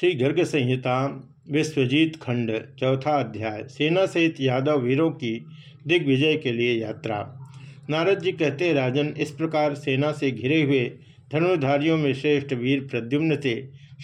श्री गर्ग संहिता विश्वजीत खंड चौथा अध्याय, सेना सहित यादव वीरों की दिग्विजय के लिए यात्रा। नारद जी कहते, राजन, इस प्रकार सेना से घिरे हुए धनुर्धारियों में श्रेष्ठ वीर प्रद्युम्न से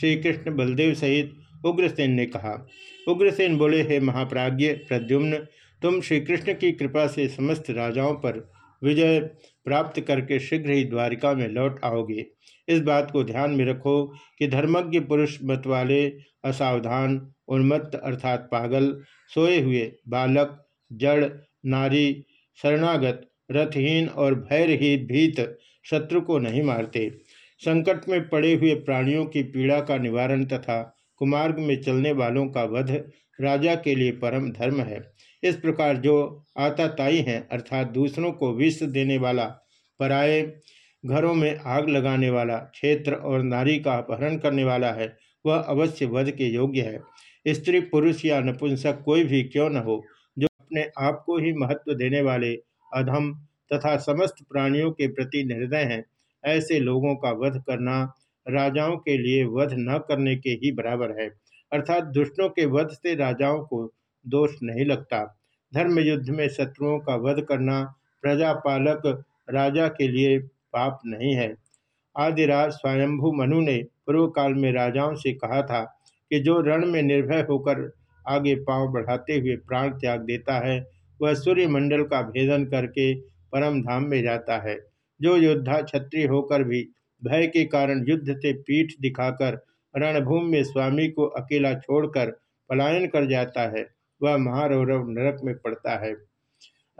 श्री कृष्ण बलदेव सहित उग्रसेन ने कहा। उग्रसेन बोले, हे महाप्राज्य प्रद्युम्न, तुम श्री कृष्ण की कृपा से समस्त राजाओं पर विजय प्राप्त करके शीघ्र ही द्वारिका में लौट आओगे। इस बात को ध्यान में रखो कि धर्मज्ञ पुरुष मत वाले असावधान, उन्मत्त अर्थात पागल, सोए हुए बालक, जड़, नारी, शरणागत, रथहीन और भयरहित भीत शत्रु को नहीं मारते। संकट में पड़े हुए प्राणियों की पीड़ा का निवारण तथा कुमार्ग में चलने वालों का वध राजा के लिए परम धर्म है। इस प्रकार जो आताताई हैं, अर्थात दूसरों को विष देने वाला, पराये, घरों में आग लगाने वाला, क्षेत्र और नारी का अपहरण करने वाला है, वह अवश्य वध के योग्य है। स्त्री, पुरुष या नपुंसक कोई भी क्यों न हो, जो अपने आप को ही महत्व देने वाले, अधम तथा समस्त प्राणियों के प्रति निर्दय हैं, ऐसे लोगों का वध करना राजाओं के लिए वध न करने के ही बराबर है। अर्थात दुष्टों के वध से राजाओं को दोष नहीं लगता। धर्म युद्ध में शत्रुओं का वध करना प्रजापालक राजा के लिए पाप नहीं है। आदिराज स्वयंभू मनु ने पूर्व काल में राजाओं से कहा था कि जो रण में निर्भय होकर आगे पाँव बढ़ाते हुए प्राण त्याग देता है, वह सूर्य मंडल का भेदन करके परम धाम में जाता है। जो योद्धा क्षत्रिय होकर भी भय के कारण युद्ध से पीठ दिखाकर रणभूमि में स्वामी को अकेला छोड़कर पलायन कर जाता है वह महारौरव नरक में पड़ता है।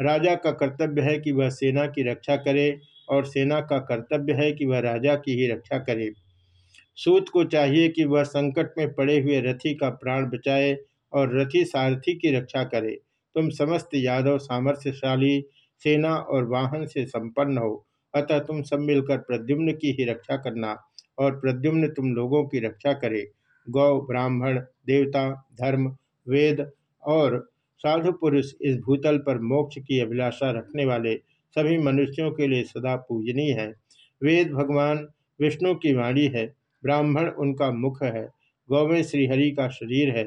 राजा का कर्तव्य है कि वह सेना की रक्षा करे और सेना का कर्तव्य है कि वह राजा की ही रक्षा करे। सूत को चाहिए कि वह संकट में पड़े हुए रथी का प्राण बचाए और रथी सारथी की रक्षा करे। तुम समस्त यादव सामर्थ्यशाली, सेना और वाहन से संपन्न हो। अतः तुम सब मिलकर प्रद्युम्न की ही रक्षा करना और प्रद्युम्न तुम लोगों की रक्षा करे। गौ, ब्राह्मण, देवता, धर्म, वेद और साधु पुरुष इस भूतल पर मोक्ष की अभिलाषा रखने वाले सभी मनुष्यों के लिए सदा पूजनीय है। वेद भगवान विष्णु की वाणी है। ब्राह्मण उनका मुख है। गौवें श्रीहरि का शरीर है।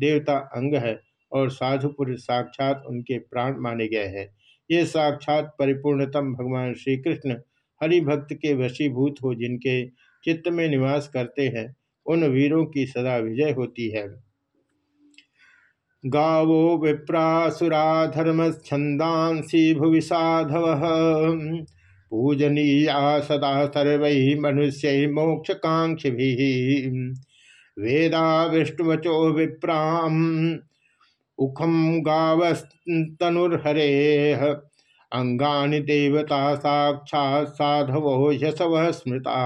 देवता अंग है और साधु पुरुष साक्षात उनके प्राण माने गए हैं। ये साक्षात परिपूर्णतम भगवान श्री कृष्ण हरिभक्त के वशीभूत हो जिनके चित्त में निवास करते हैं, उन वीरों की सदा विजय होती है। गावो विप्रासुरा छंदांसी भुवि साधव पूजनीया सदा सर्व मनुष्य मोक्षकांक्षि वेदा विष्णुवचो विप्राम उखम गावस्तनुर्हरे। अंगानि देवता साक्षात् साधवो यशव स्मृता।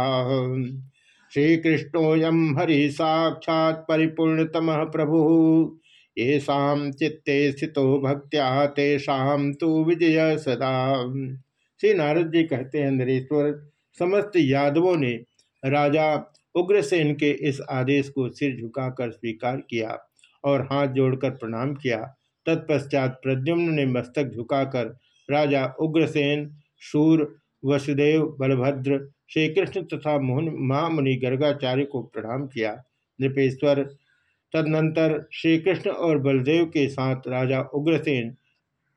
श्रीकृष्णोऽयं हरि साक्षात् परिपूर्णतम प्रभु। चित्ते स्थितो भक्त्या तेषाम तो विजय सदा। श्री नारद जी कहते हैं, नरेश्वर, समस्त यादवों ने राजा उग्रसेन के इस आदेश को सिर झुकाकर स्वीकार किया और हाथ जोड़कर प्रणाम किया। तत्पश्चात प्रद्युम्न ने मस्तक झुकाकर राजा उग्रसेन, शूर, वसुदेव, बलभद्र श्री कृष्ण तथा मोहन, महामुनि, गर्गाचार्य को प्रणाम किया। नृपेश्वर तदनंतर श्री कृष्ण और बलदेव के साथ राजा उग्रसेन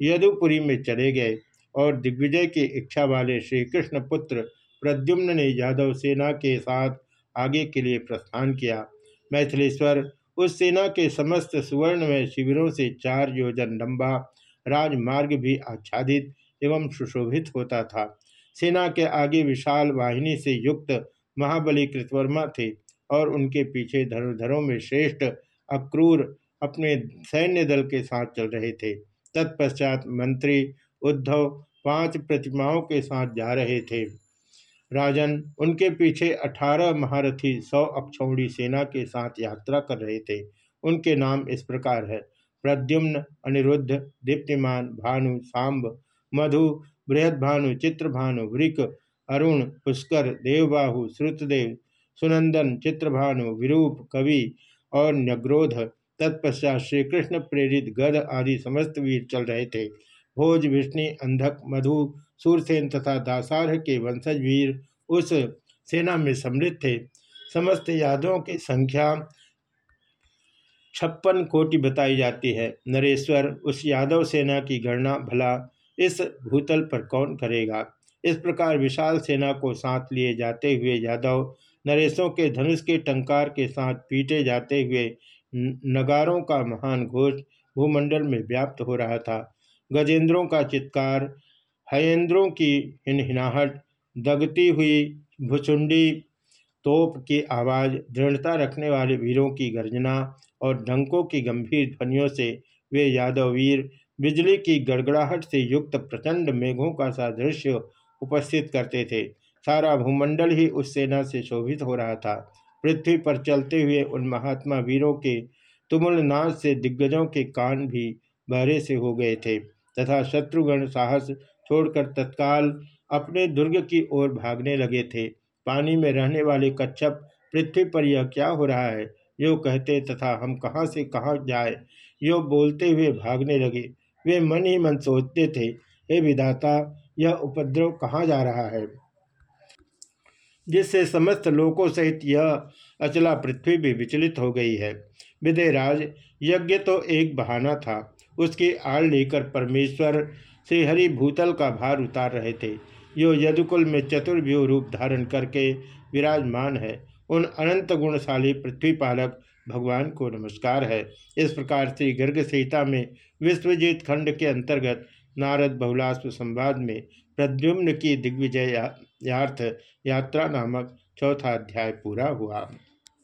यदुपुरी में चले गए और दिग्विजय की इच्छा वाले श्री कृष्ण पुत्र प्रद्युम्न ने यादव सेना के साथ आगे के लिए प्रस्थान किया। मैथिलेश्वर, उस सेना के समस्त सुवर्णमय शिविरों से चार योजन लंबा, राजमार्ग भी आच्छादित एवं सुशोभित होता था। सेना के आगे विशाल वाहिनी से युक्त महाबली कृतवर्मा थे। और उनके पीछे धनुर्धरों में श्रेष्ठ अक्रूर अपने सैन्य दल के साथ चल रहे थे। तत्पश्चात मंत्री उद्धव पाँच प्रतिमाओं के साथ जा रहे थे। राजन, उनके पीछे अठारह महारथी सौ अक्षौड़ी सेना के साथ यात्रा कर रहे थे। उनके नाम इस प्रकार है। प्रद्युम्न, अनिरुद्ध, दीप्तिमान, भानु, सांब, मधु बृहद चित्रभानु, वृक, अरुण, पुष्कर, देवबाहु, श्रुतदेव सुनंदन, चित्रभानु, विरूप, कवि और न्यग्रोध, तत्पश्चात श्री कृष्ण प्रेरित गद आदि समस्त वीर चल रहे थे। भोज, विष्णु, अंधक, मधु, सूरसेन तथा दासारह के वंशज वीर उस सेना में सम्मिलित थे। समस्त यादवों की संख्या छप्पन कोटि बताई जाती है। नरेश्वर, उस यादव सेना की गणना भला इस भूतल पर कौन करेगा? इस प्रकार विशाल सेना को साथ लिए जाते हुए यादव नरेशों के धनुष के टंकार के साथ पीटे जाते हुए नगारों का महान घोष भूमंडल में व्याप्त हो रहा था। गजेंद्रों का चित्कार, हयेंद्रों की हिनहिनाहट, दगती हुई भुचुंडी तोप की आवाज़, दृढ़ता रखने वाले वीरों की गर्जना और डंकों की गंभीर ध्वनियों से वे यादव वीर, बिजली की गड़गड़ाहट से युक्त प्रचंड मेघों का सादृश्य उपस्थित करते थे। सारा भूमंडल ही उस सेना से शोभित हो रहा था। पृथ्वी पर चलते हुए उन महात्मा वीरों के तुमुल नाच से दिग्गजों के कान भी बहरे से हो गए थे तथा शत्रुगण साहस छोड़कर तत्काल अपने दुर्ग की ओर भागने लगे थे। पानी में रहने वाले कच्छप, पृथ्वी पर यह क्या हो रहा है यो कहते तथा हम कहाँ से कहाँ जाए यो बोलते हुए भागने लगे। वे मन ही मन सोचते थे, हे विदाता यह उपद्रव कहाँ जा रहा है? जिससे समस्त लोकों सहित यह अचला पृथ्वी भी विचलित हो गई है। विदयराज यज्ञ तो एक बहाना था। उसकी आड़ लेकर परमेश्वर श्री हरि भूतल का भार उतार रहे थे। यो यदुकुल में चतुर्व्यूह रूप धारण करके विराजमान है। उन अनंत गुणशाली पृथ्वी पालक भगवान को नमस्कार है। इस प्रकार से गर्ग सीता में विश्वजीत खंड के अंतर्गत नारद बहुलाश्व संवाद में प्रद्युम्न की दिग्विजय यात्रा नामक चौथा अध्याय पूरा हुआ।